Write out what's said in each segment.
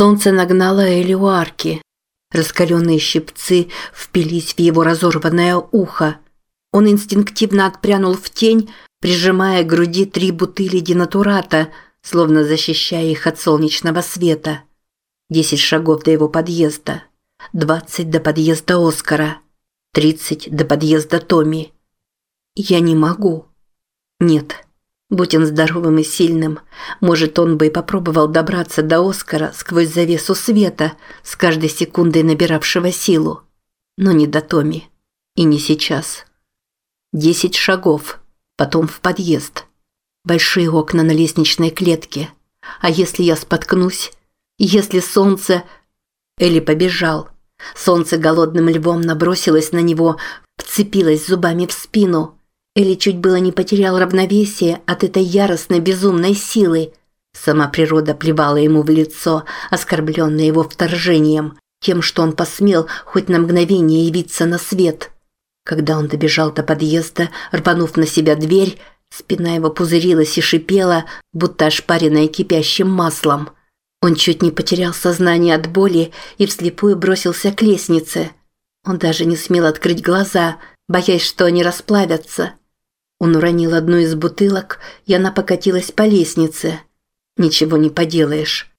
Солнце нагнало Эли у арки. Раскаленные щипцы впились в его разорванное ухо. Он инстинктивно отпрянул в тень, прижимая к груди три бутыли динатурата, словно защищая их от солнечного света. Десять шагов до его подъезда. Двадцать до подъезда Оскара. Тридцать до подъезда Томми. Я не могу. Нет. Будь он здоровым и сильным, может, он бы и попробовал добраться до Оскара сквозь завесу света, с каждой секундой набиравшего силу. Но не до Томи. И не сейчас. Десять шагов. Потом в подъезд. Большие окна на лестничной клетке. А если я споткнусь? Если солнце... Элли побежал. Солнце голодным львом набросилось на него, вцепилось зубами в спину – Элли чуть было не потерял равновесие от этой яростной безумной силы. Сама природа плевала ему в лицо, оскорбленная его вторжением, тем, что он посмел хоть на мгновение явиться на свет. Когда он добежал до подъезда, рванув на себя дверь, спина его пузырилась и шипела, будто ошпаренная кипящим маслом. Он чуть не потерял сознание от боли и вслепую бросился к лестнице. Он даже не смел открыть глаза, боясь, что они расплавятся. Он уронил одну из бутылок, и она покатилась по лестнице. Ничего не поделаешь.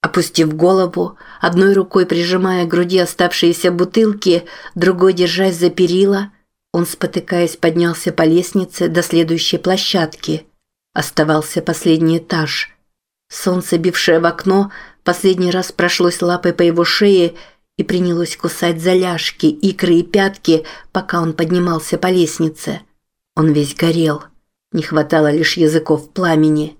Опустив голову, одной рукой прижимая к груди оставшиеся бутылки, другой держась за перила, он, спотыкаясь, поднялся по лестнице до следующей площадки. Оставался последний этаж. Солнце, бившее в окно, последний раз прошлось лапой по его шее и принялось кусать за ляжки, икры и пятки, пока он поднимался по лестнице. Он весь горел. Не хватало лишь языков пламени.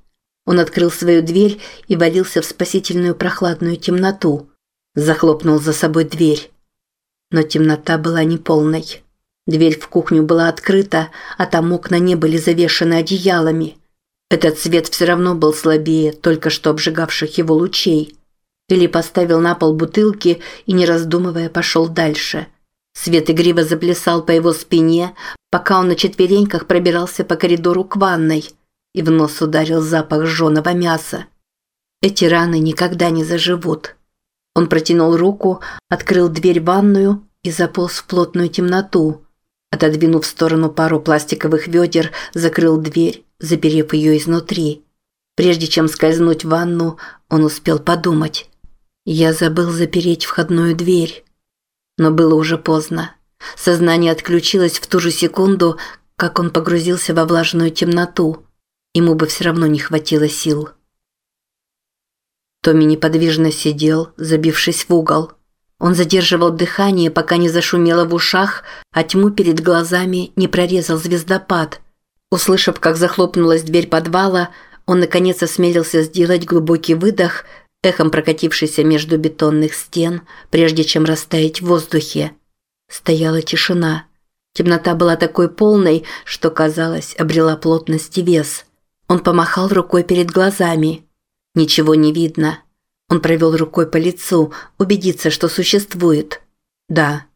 Он открыл свою дверь и валился в спасительную прохладную темноту. Захлопнул за собой дверь. Но темнота была неполной. Дверь в кухню была открыта, а там окна не были завешены одеялами. Этот свет все равно был слабее только что обжигавших его лучей. Или поставил на пол бутылки и, не раздумывая, пошел дальше – Свет игриво заплясал по его спине, пока он на четвереньках пробирался по коридору к ванной, и в нос ударил запах жженого мяса. Эти раны никогда не заживут. Он протянул руку, открыл дверь ванную и заполз в плотную темноту. Отодвинув в сторону пару пластиковых ведер, закрыл дверь, заперев ее изнутри. Прежде чем скользнуть в ванну, он успел подумать. «Я забыл запереть входную дверь». Но было уже поздно. Сознание отключилось в ту же секунду, как он погрузился во влажную темноту. Ему бы все равно не хватило сил. Томми неподвижно сидел, забившись в угол. Он задерживал дыхание, пока не зашумело в ушах, а тьму перед глазами не прорезал звездопад. Услышав, как захлопнулась дверь подвала, он наконец осмелился сделать глубокий выдох эхом прокатившийся между бетонных стен, прежде чем растаять в воздухе. Стояла тишина. Темнота была такой полной, что, казалось, обрела плотность и вес. Он помахал рукой перед глазами. Ничего не видно. Он провел рукой по лицу, убедиться, что существует. Да,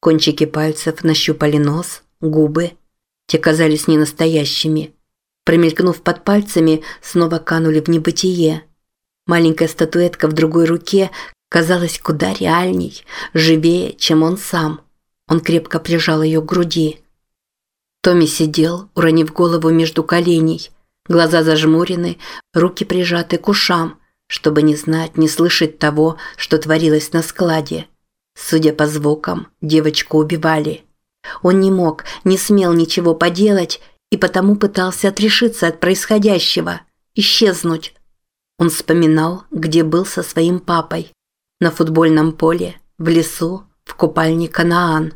кончики пальцев нащупали нос, губы. Те казались ненастоящими. Промелькнув под пальцами, снова канули в небытие. Маленькая статуэтка в другой руке казалась куда реальней, живее, чем он сам. Он крепко прижал ее к груди. Томми сидел, уронив голову между коленей, глаза зажмурены, руки прижаты к ушам, чтобы не знать, не слышать того, что творилось на складе. Судя по звукам, девочку убивали. Он не мог, не смел ничего поделать и потому пытался отрешиться от происходящего, исчезнуть, он вспоминал, где был со своим папой. На футбольном поле, в лесу, в купальне Канаан.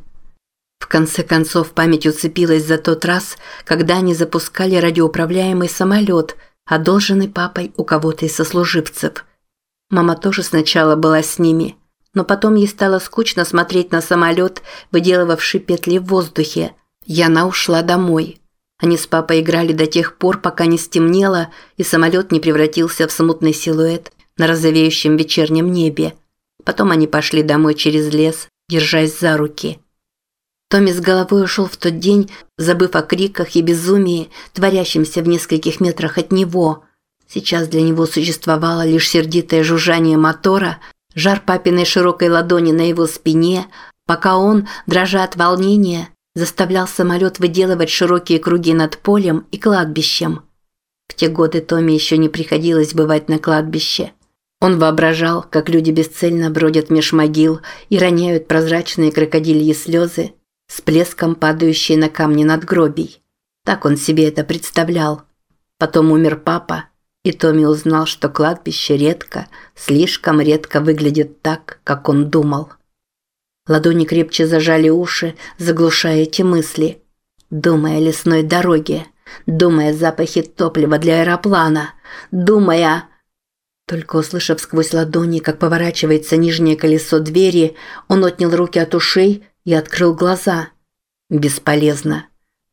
В конце концов память уцепилась за тот раз, когда они запускали радиоуправляемый самолет, одолженный папой у кого-то из сослуживцев. Мама тоже сначала была с ними, но потом ей стало скучно смотреть на самолет, выделывавший петли в воздухе. И она ушла домой. Они с папой играли до тех пор, пока не стемнело и самолет не превратился в смутный силуэт на розовеющем вечернем небе. Потом они пошли домой через лес, держась за руки. Томми с головой ушел в тот день, забыв о криках и безумии, творящемся в нескольких метрах от него. Сейчас для него существовало лишь сердитое жужжание мотора, Жар папиной широкой ладони на его спине, пока он, дрожа от волнения, заставлял самолет выделывать широкие круги над полем и кладбищем. В те годы Томе еще не приходилось бывать на кладбище. Он воображал, как люди бесцельно бродят меж могил и роняют прозрачные крокодильи слезы, с плеском падающие на камни надгробий. Так он себе это представлял. Потом умер папа, и Томми узнал, что кладбище редко, слишком редко выглядит так, как он думал. Ладони крепче зажали уши, заглушая эти мысли. Думая о лесной дороге, думая о запахе топлива для аэроплана, думая... Только услышав сквозь ладони, как поворачивается нижнее колесо двери, он отнял руки от ушей и открыл глаза. Бесполезно.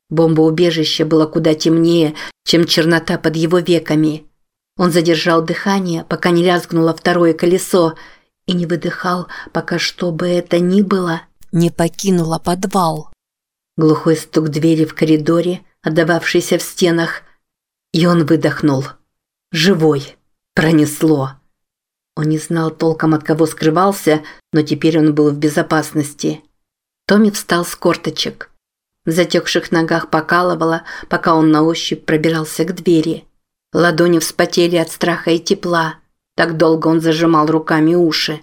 Бомбоубежище было куда темнее, чем чернота под его веками. Он задержал дыхание, пока не лязгнуло второе колесо, и не выдыхал, пока что бы это ни было, не покинуло подвал. Глухой стук двери в коридоре, отдававшийся в стенах, и он выдохнул. Живой. Пронесло. Он не знал толком, от кого скрывался, но теперь он был в безопасности. Томми встал с корточек. В затекших ногах покалывало, пока он на ощупь пробирался к двери. Ладони вспотели от страха и тепла. Так долго он зажимал руками уши.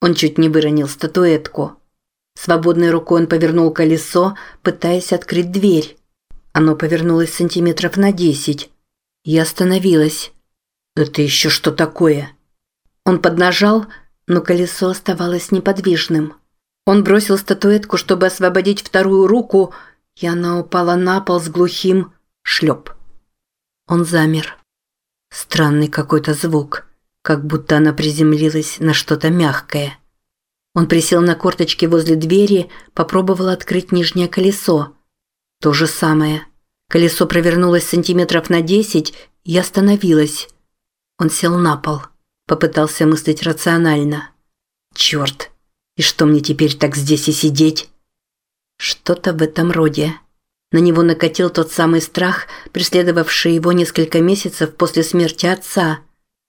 Он чуть не выронил статуэтку. Свободной рукой он повернул колесо, пытаясь открыть дверь. Оно повернулось сантиметров на десять. И остановилось. «Это еще что такое?» Он поднажал, но колесо оставалось неподвижным. Он бросил статуэтку, чтобы освободить вторую руку, и она упала на пол с глухим шлеп. Он замер. Странный какой-то звук, как будто она приземлилась на что-то мягкое. Он присел на корточки возле двери, попробовал открыть нижнее колесо. То же самое. Колесо провернулось сантиметров на десять и остановилось. Он сел на пол. Попытался мыслить рационально. Черт, и что мне теперь так здесь и сидеть? Что-то в этом роде. На него накатил тот самый страх, преследовавший его несколько месяцев после смерти отца.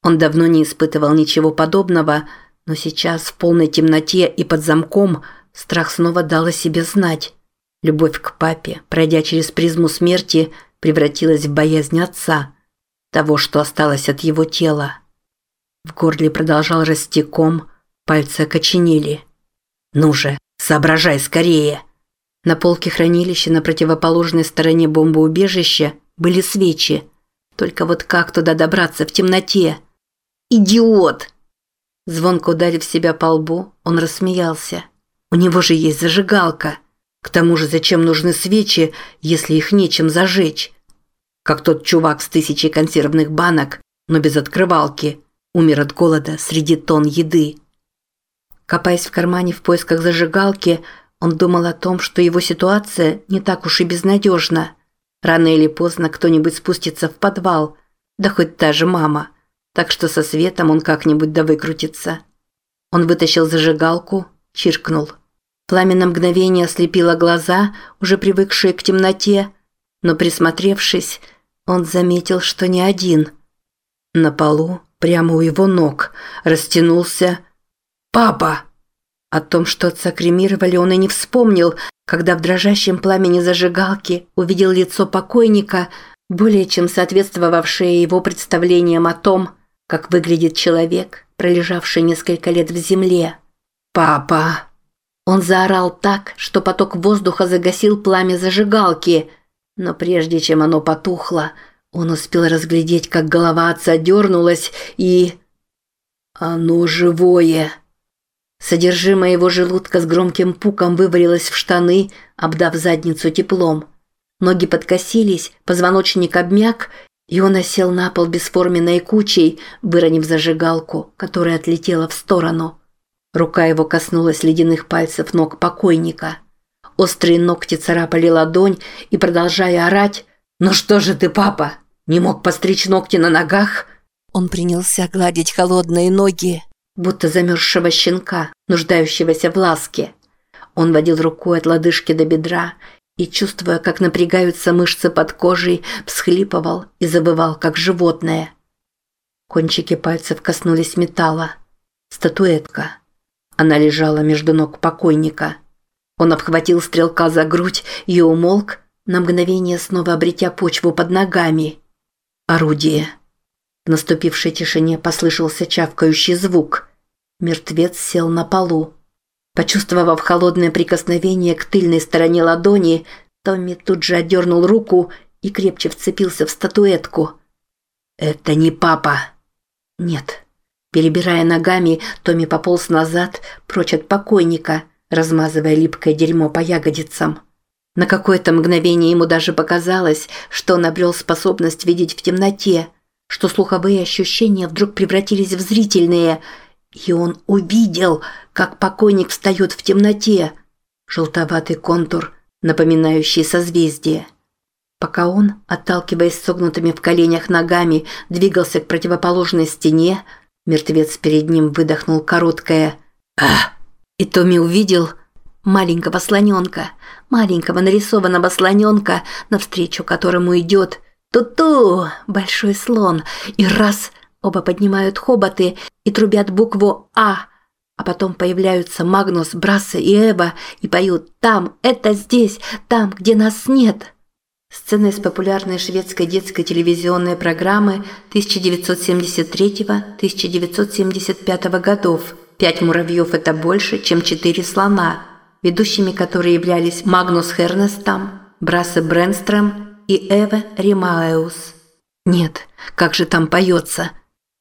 Он давно не испытывал ничего подобного, но сейчас в полной темноте и под замком страх снова дал о себе знать. Любовь к папе, пройдя через призму смерти, превратилась в боязнь отца, того, что осталось от его тела. В горле продолжал расти ком, пальцы окоченели. «Ну же, соображай скорее!» На полке хранилища на противоположной стороне бомбоубежища были свечи. Только вот как туда добраться в темноте? «Идиот!» Звонко ударив себя по лбу, он рассмеялся. «У него же есть зажигалка. К тому же зачем нужны свечи, если их нечем зажечь?» Как тот чувак с тысячей консервных банок, но без открывалки, умер от голода среди тонн еды. Копаясь в кармане в поисках зажигалки, он думал о том, что его ситуация не так уж и безнадежна. Рано или поздно кто-нибудь спустится в подвал, да хоть та же мама. Так что со светом он как-нибудь да выкрутится. Он вытащил зажигалку, чиркнул. Пламя на мгновение ослепило глаза, уже привыкшие к темноте, но присмотревшись, он заметил, что не один. На полу, прямо у его ног, растянулся «Папа!» О том, что отца кремировали, он и не вспомнил, когда в дрожащем пламени зажигалки увидел лицо покойника, более чем соответствовавшее его представлениям о том, как выглядит человек, пролежавший несколько лет в земле. «Папа!» Он заорал так, что поток воздуха загасил пламя зажигалки, но прежде чем оно потухло, он успел разглядеть, как голова отца дернулась и... «Оно живое!» Содержимое его желудка с громким пуком вывалилось в штаны, обдав задницу теплом. Ноги подкосились, позвоночник обмяк, и он осел на пол бесформенной кучей, выронив зажигалку, которая отлетела в сторону. Рука его коснулась ледяных пальцев ног покойника. Острые ногти царапали ладонь, и, продолжая орать, «Ну что же ты, папа, не мог постричь ногти на ногах?» Он принялся гладить холодные ноги, будто замерзшего щенка, нуждающегося в ласке. Он водил рукой от лодыжки до бедра и, чувствуя, как напрягаются мышцы под кожей, всхлипывал и забывал, как животное. Кончики пальцев коснулись металла. Статуэтка. Она лежала между ног покойника. Он обхватил стрелка за грудь и умолк, на мгновение снова обретя почву под ногами. Орудие. В наступившей тишине послышался чавкающий звук. Мертвец сел на полу. Почувствовав холодное прикосновение к тыльной стороне ладони, Томми тут же отдернул руку и крепче вцепился в статуэтку. «Это не папа!» «Нет». Перебирая ногами, Томми пополз назад, прочь от покойника, размазывая липкое дерьмо по ягодицам. На какое-то мгновение ему даже показалось, что он обрел способность видеть в темноте, что слуховые ощущения вдруг превратились в зрительные, и он увидел, как покойник встает в темноте. Желтоватый контур, напоминающий созвездие. Пока он, отталкиваясь согнутыми в коленях ногами, двигался к противоположной стене, мертвец перед ним выдохнул короткое «Ах!» И Томми увидел маленького слоненка, маленького нарисованного слоненка, навстречу которому идет «Ту-ту!» большой слон, и раз оба поднимают хоботы и трубят букву «А», а потом появляются Магнус, Брасса и Эва и поют «Там, это здесь, там, где нас нет». Сцена из популярной шведской детской телевизионной программы 1973-1975 годов «Пять муравьев – это больше, чем четыре слона», ведущими которые являлись Магнус Хернестам, Брассе Бренстрем и Эве Римаеус. Нет, как же там поется?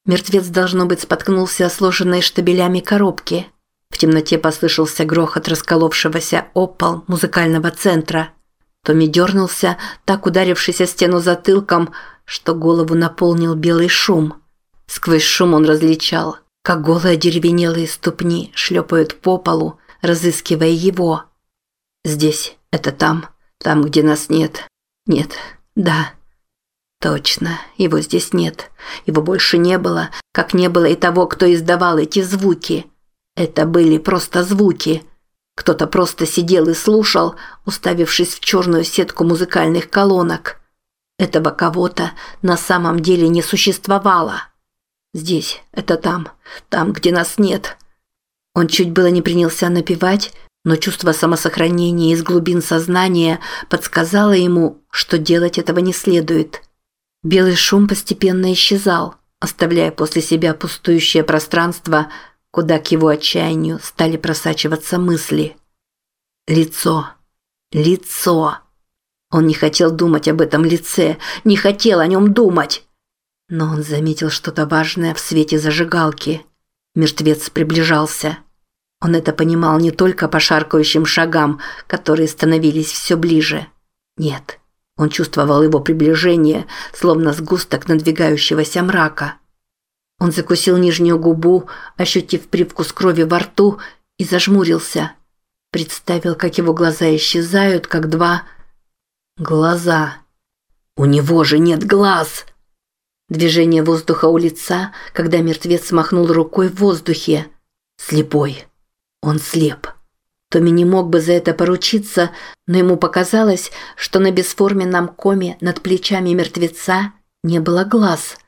Мертвец, должно быть, споткнулся о сложенной штабелями коробки. В темноте послышался грохот расколовшегося опол музыкального центра – Томми дернулся, так ударившись о стену затылком, что голову наполнил белый шум. Сквозь шум он различал, как голые деревенелые ступни шлепают по полу, разыскивая его. Здесь, это там, там, где нас нет. Нет, да. Точно, его здесь нет. Его больше не было, как не было и того, кто издавал эти звуки. Это были просто звуки – кто-то просто сидел и слушал, уставившись в черную сетку музыкальных колонок. Этого кого-то на самом деле не существовало. Здесь, это там, там, где нас нет. Он чуть было не принялся напевать, но чувство самосохранения из глубин сознания подсказало ему, что делать этого не следует. Белый шум постепенно исчезал, оставляя после себя пустующее пространство – куда к его отчаянию стали просачиваться мысли. Лицо. Лицо. Он не хотел думать об этом лице, не хотел о нем думать. Но он заметил что-то важное в свете зажигалки. Мертвец приближался. Он это понимал не только по шаркающим шагам, которые становились все ближе. Нет, он чувствовал его приближение, словно сгусток надвигающегося мрака. Он закусил нижнюю губу, ощутив привкус крови во рту, и зажмурился. Представил, как его глаза исчезают, как два... Глаза. У него же нет глаз! Движение воздуха у лица, когда мертвец махнул рукой в воздухе. Слепой. Он слеп. Томми не мог бы за это поручиться, но ему показалось, что на бесформенном коме над плечами мертвеца не было глаз –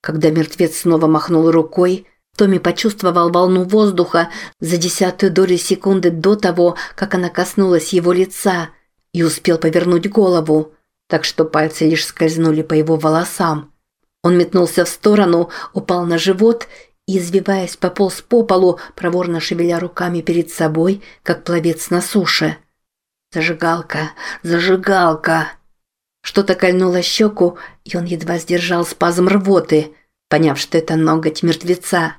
когда мертвец снова махнул рукой, Томми почувствовал волну воздуха за десятую долю секунды до того, как она коснулась его лица, и успел повернуть голову, так что пальцы лишь скользнули по его волосам. Он метнулся в сторону, упал на живот извиваясь, пополз по полу, проворно шевеля руками перед собой, как пловец на суше. «Зажигалка! Зажигалка!» Что-то кольнуло щеку, и он едва сдержал спазм рвоты, поняв, что это ноготь мертвеца.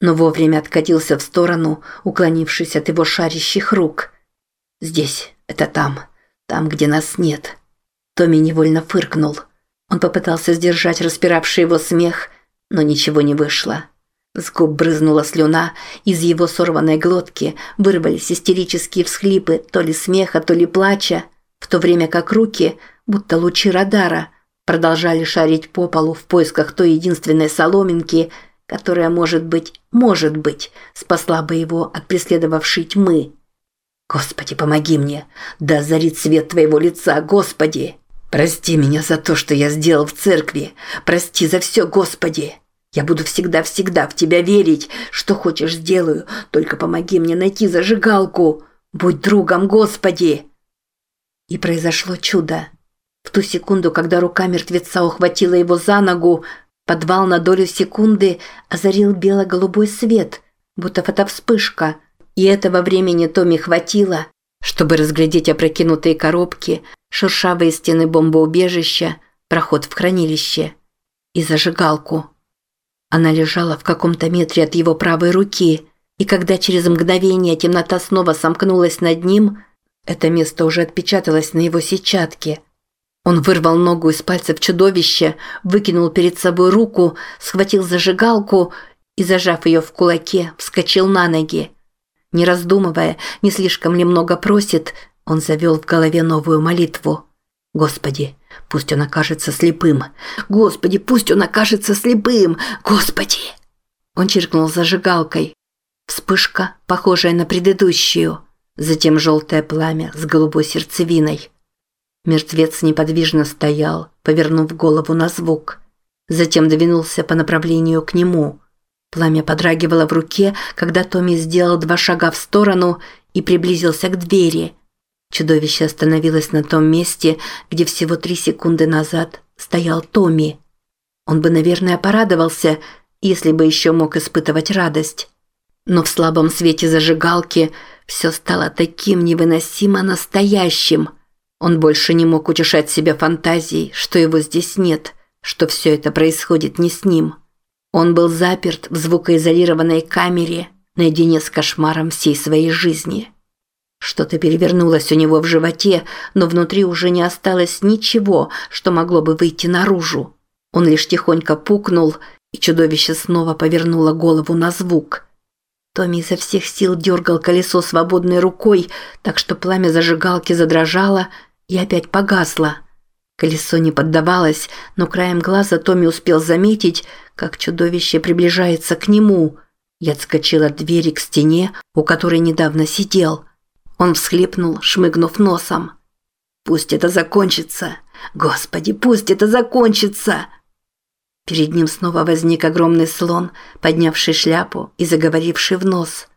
Но вовремя откатился в сторону, уклонившись от его шарящих рук. «Здесь, это там, там, где нас нет». Томми невольно фыркнул. Он попытался сдержать распиравший его смех, но ничего не вышло. С губ брызнула слюна, из его сорванной глотки вырвались истерические всхлипы то ли смеха, то ли плача, в то время как руки – будто лучи радара, продолжали шарить по полу в поисках той единственной соломинки, которая, может быть, может быть, спасла бы его от преследовавшей тьмы. «Господи, помоги мне! Да озарит свет твоего лица, Господи! Прости меня за то, что я сделал в церкви! Прости за все, Господи! Я буду всегда-всегда в тебя верить. Что хочешь, сделаю. Только помоги мне найти зажигалку. Будь другом, Господи!» И произошло чудо. В ту секунду, когда рука мертвеца ухватила его за ногу, подвал на долю секунды озарил бело-голубой свет, будто фотовспышка. И этого времени Томи хватило, чтобы разглядеть опрокинутые коробки, шершавые стены бомбоубежища, проход в хранилище и зажигалку. Она лежала в каком-то метре от его правой руки, и когда через мгновение темнота снова сомкнулась над ним, это место уже отпечаталось на его сетчатке. Он вырвал ногу из пальцев чудовища, выкинул перед собой руку, схватил зажигалку и, зажав ее в кулаке, вскочил на ноги. Не раздумывая, не слишком ли много просит, он завел в голове новую молитву. «Господи, пусть он окажется слепым! Господи, пусть он окажется слепым! Господи!» Он чиркнул зажигалкой. Вспышка, похожая на предыдущую. Затем желтое пламя с голубой сердцевиной. Мертвец неподвижно стоял, повернув голову на звук. Затем двинулся по направлению к нему. Пламя подрагивало в руке, когда Томми сделал два шага в сторону и приблизился к двери. Чудовище остановилось на том месте, где всего три секунды назад стоял Томми. Он бы, наверное, порадовался, если бы еще мог испытывать радость. Но в слабом свете зажигалки все стало таким невыносимо настоящим. Он больше не мог утешать себя фантазией, что его здесь нет, что все это происходит не с ним. Он был заперт в звукоизолированной камере наедине с кошмаром всей своей жизни. Что-то перевернулось у него в животе, но внутри уже не осталось ничего, что могло бы выйти наружу. Он лишь тихонько пукнул, и чудовище снова повернуло голову на звук – Томми изо всех сил дергал колесо свободной рукой, так что пламя зажигалки задрожало и опять погасло. Колесо не поддавалось, но краем глаза Томми успел заметить, как чудовище приближается к нему. Я отскочил от двери к стене, у которой недавно сидел. Он всхлипнул, шмыгнув носом. «Пусть это закончится! Господи, пусть это закончится!» Перед ним снова возник огромный слон, поднявший шляпу и заговоривший в нос.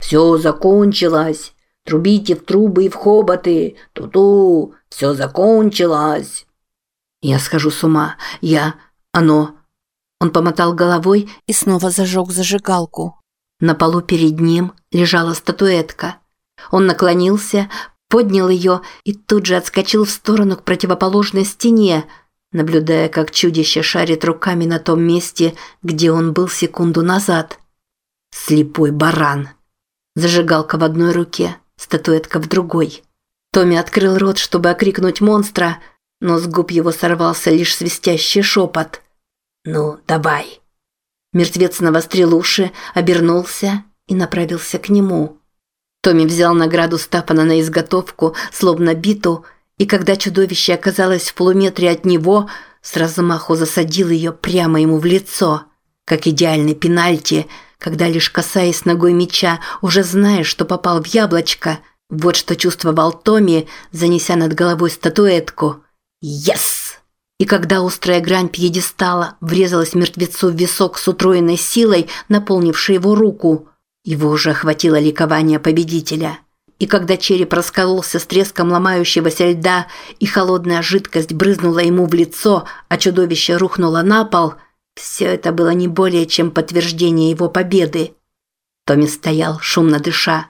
«Все закончилось! Трубите в трубы и в хоботы! Ту-ту! Все закончилось!» «Я схожу с ума! Я... Оно...» Он помотал головой и снова зажег зажигалку. На полу перед ним лежала статуэтка. Он наклонился, поднял ее и тут же отскочил в сторону к противоположной стене, наблюдая, как чудище шарит руками на том месте, где он был секунду назад. Слепой баран. Зажигалка в одной руке, статуэтка в другой. Томми открыл рот, чтобы окрикнуть монстра, но с губ его сорвался лишь свистящий шепот. «Ну, давай!» Мертвец навострил уши, обернулся и направился к нему. Томми взял награду Стапана на изготовку, словно биту, и когда чудовище оказалось в полуметре от него, с размаху засадил ее прямо ему в лицо, как идеальный пенальти, когда лишь касаясь ногой мяча, уже знаешь, что попал в яблочко. Вот что чувствовал Томми, занеся над головой статуэтку. «Yes!» И когда острая грань пьедестала врезалась мертвецу в висок с утроенной силой, наполнившей его руку, его уже охватило ликование победителя – и когда череп раскололся с треском ломающегося льда, и холодная жидкость брызнула ему в лицо, а чудовище рухнуло на пол, все это было не более чем подтверждение его победы. Томми стоял, шумно дыша.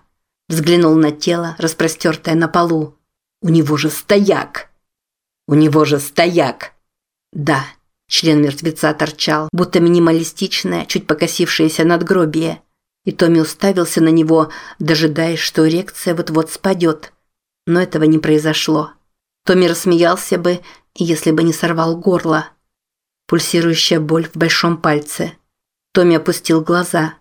Взглянул на тело, распростертое на полу. «У него же стояк!» «У него же стояк!» «Да», член мертвеца торчал, будто минималистичное, чуть покосившееся надгробие – и Томми уставился на него, дожидаясь, что эрекция вот-вот спадет. Но этого не произошло. Томми рассмеялся бы, если бы не сорвал горло. Пульсирующая боль в большом пальце. Томми опустил глаза.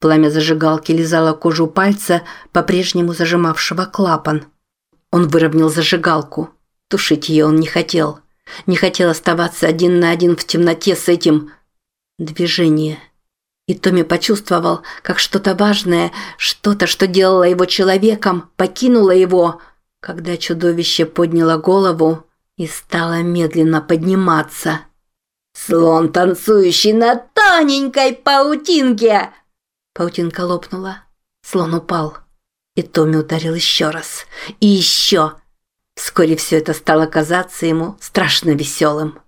Пламя зажигалки лизало кожу пальца, по-прежнему зажимавшего клапан. Он выровнял зажигалку. Тушить ее он не хотел. Не хотел оставаться один на один в темноте с этим... Движение. И Томми почувствовал, как что-то важное, что-то, что делало его человеком, покинуло его, когда чудовище подняло голову и стало медленно подниматься. Слон, танцующий на тоненькой паутинке!» Паутинка лопнула. Слон упал. И Томми ударил еще раз. И еще. Вскоре все это стало казаться ему страшно веселым.